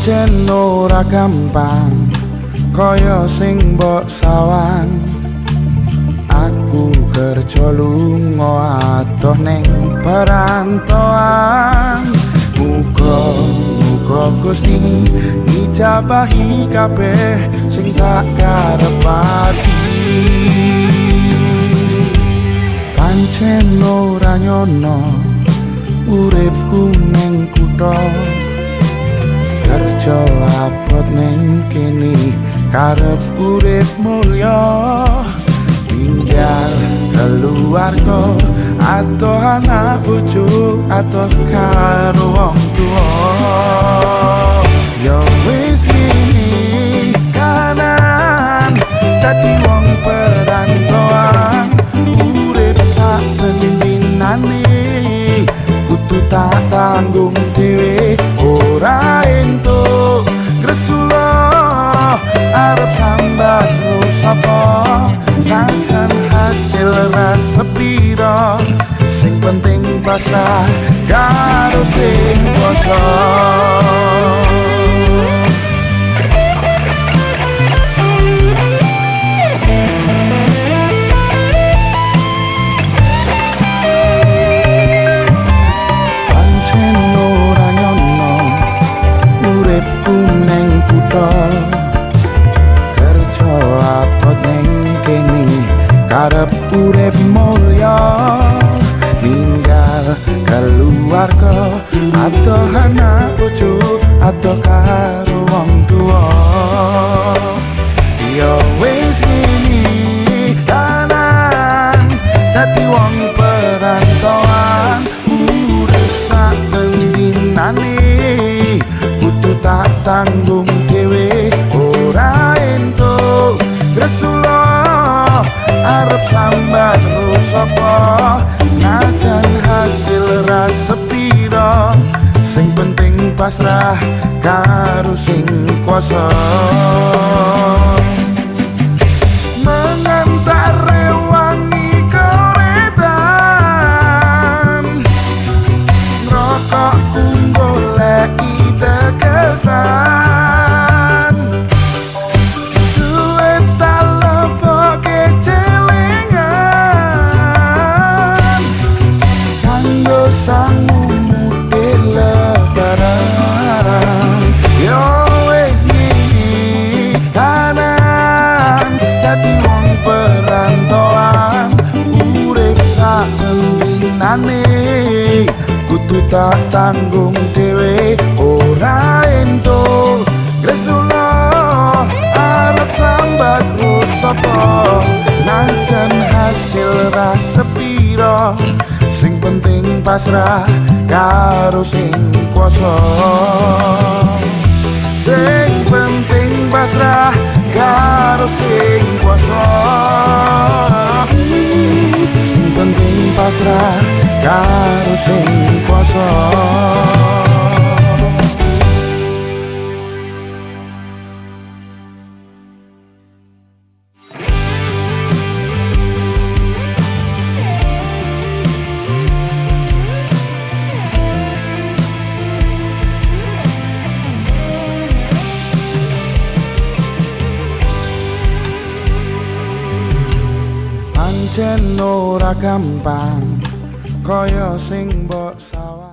pancen ora gampang kaya sing mbok sawang. Aku kerja lunga atoh ning perantauan. Muga muga Gusti ngijabahi kabeh sing tak karepati. Pancen ora nyono uripku ning kutha kerja abot ning kene karep urip mulya. Tinggal keluarga atau anak bojo atau karo wong tua yo wis ngene kanan dadi wong perantauan. Urip sak pendinane kudu tak tanggung dhewe sing penting pasrah karo sing kuasa kerja abot ning kene karep urip keluarga atau anak bojo atau karo wong tua yo wis ngene kanan dadi wong perantauan. Urip sak kendinane kudu tak tanggung dhewe. Ora entuk Rasulullah arep sambat sapa? Senajan hasil rasa pira sing penting pasrah karo sing kuasa sak kendinane kudu tak tanggung dhewe ora entuk. Rasulullah arep sambat sapa? Senajan hasil rasa pira sing penting pasrah karo sing kuasa. Sing penting pasrah karo sing kuasa pancen ora gampang kaya sing mbok sawang